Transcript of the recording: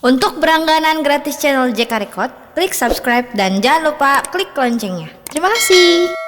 Untuk berlangganan gratis channel JK Record, klik subscribe dan jangan lupa klik loncengnya. Terima kasih.